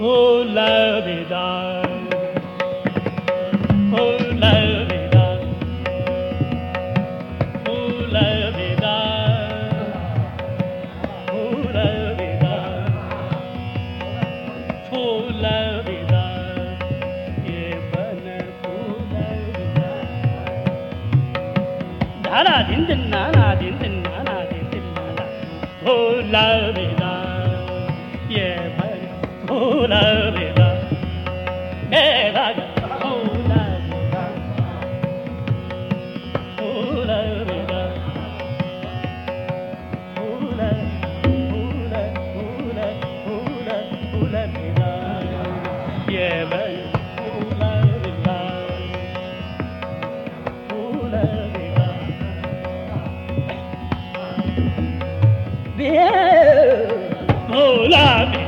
Oh, love me darling. Bill. Mola.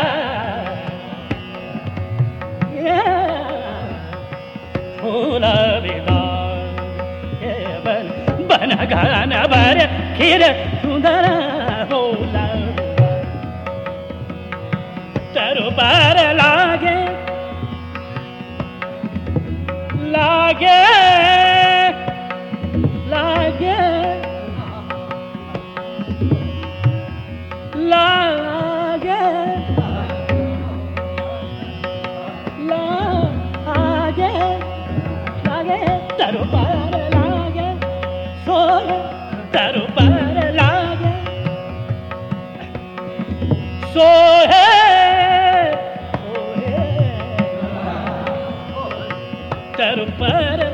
घाणभर खीर सुंदर होला। तरुपार लागे लागे quero para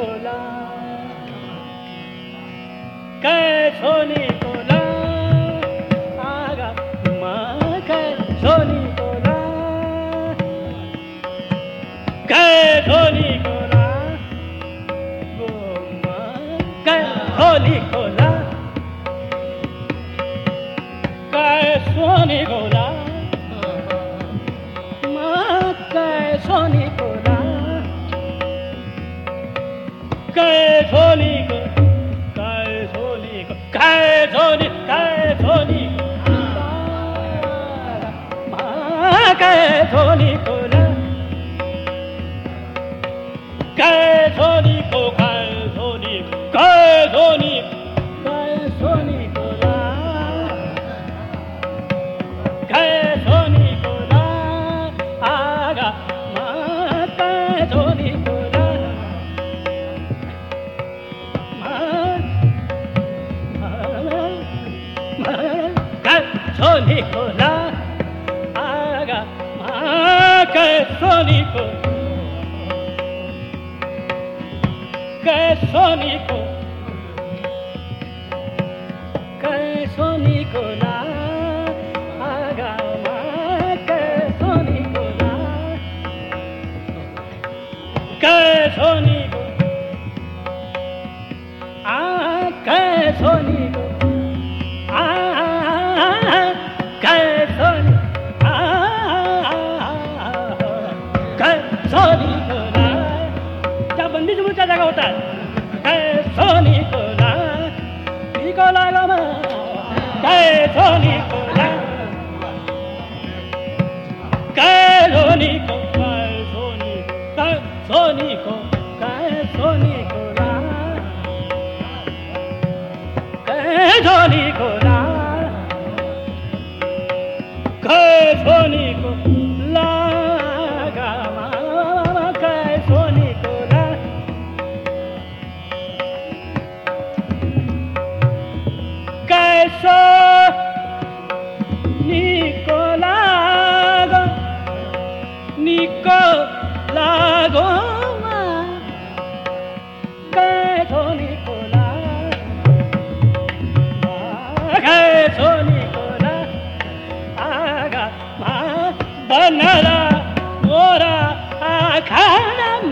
बोला. कैसो ধনী করে। सनिकला त्या बंदीच मुळच्या जागा होतात काय सनिकला निकला गमा काय सनिकला काय सोनिको काय सोनी काय काय काय काय सोनी بنالا ورا آه، كان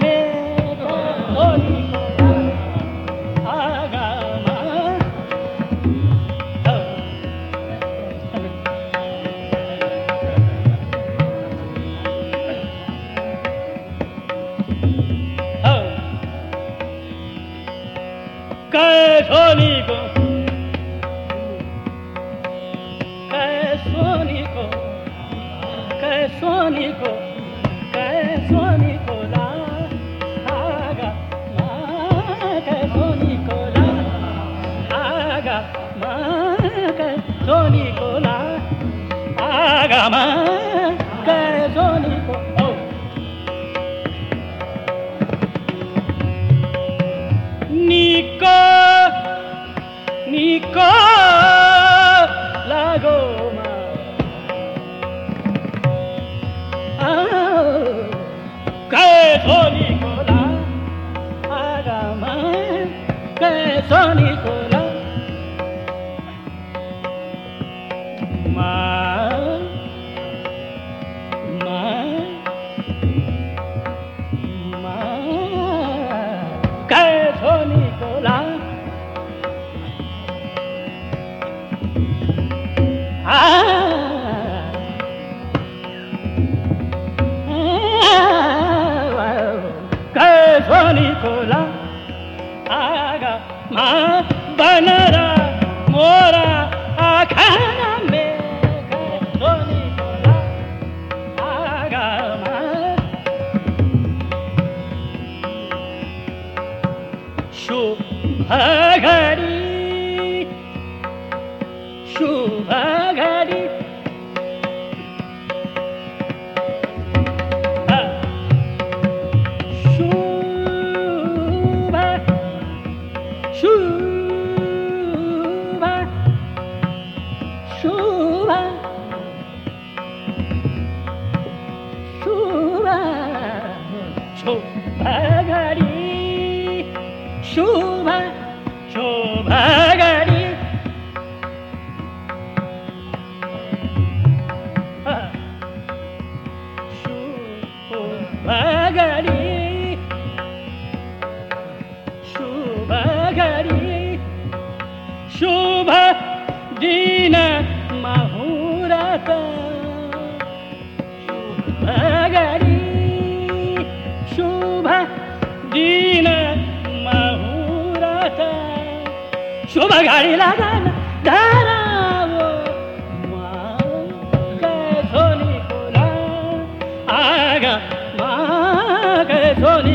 Mama. 哎哎的。magari la dana, danavo, ma che sono i colà, aga, ma che sono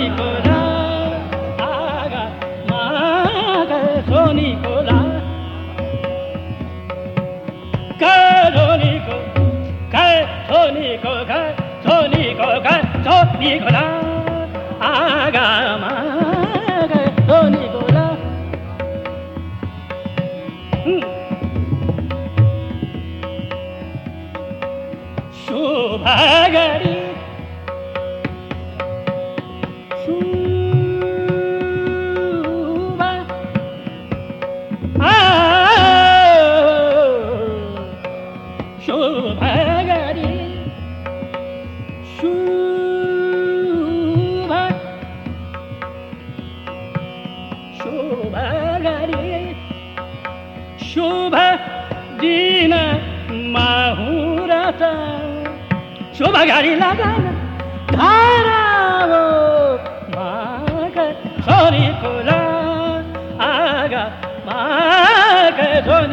અઘારી લાગા ધારાવો માગ સોરી ફૂલા આગા માગ સોની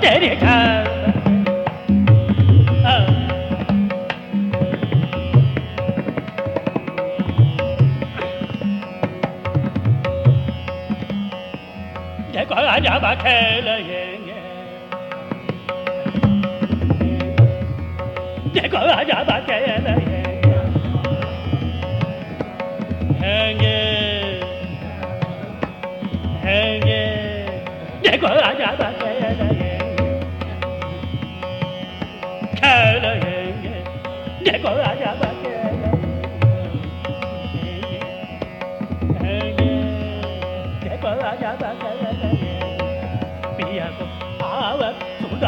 这里看。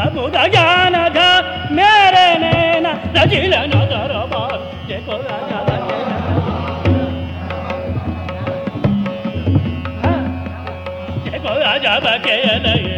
ಬುಧ ಜಾನದ ಮೇರೆ ನೇನ ರಜಿಲ ನದರ ಬಾಜೆ ಕೊರಗ ರಾಜ ಬಕೆಯ ನಯ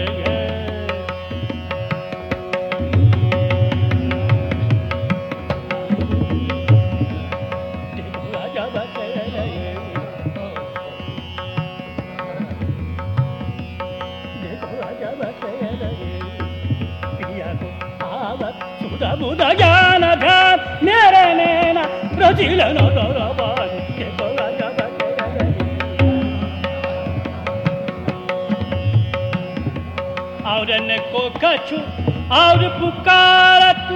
कछु और पुकारत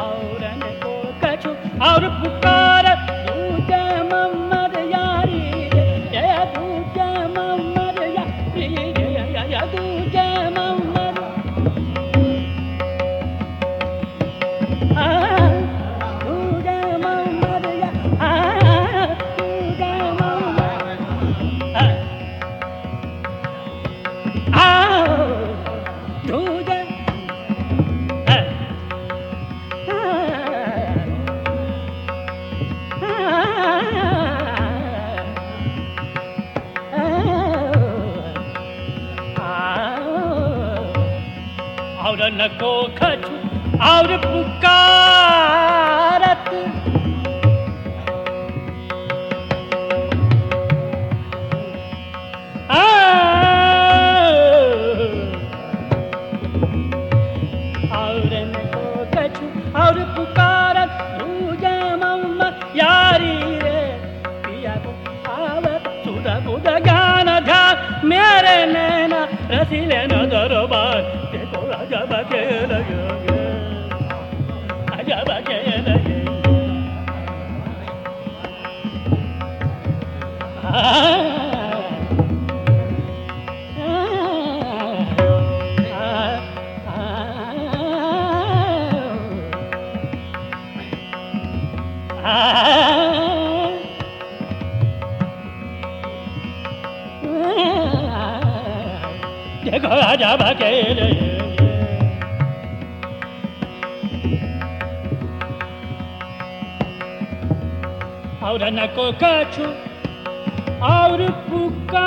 और को कछु और पुकार कछु और पुकारत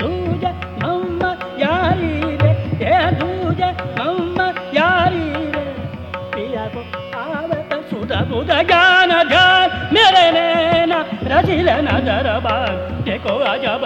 दूज हम यारी रे ये दूज हम यारी रे। पिया को आवत सुधा बुध ज्ञान ध्यान मेरे नैना रचिल न दरबार देखो अजब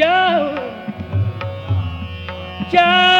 Joe. Joe.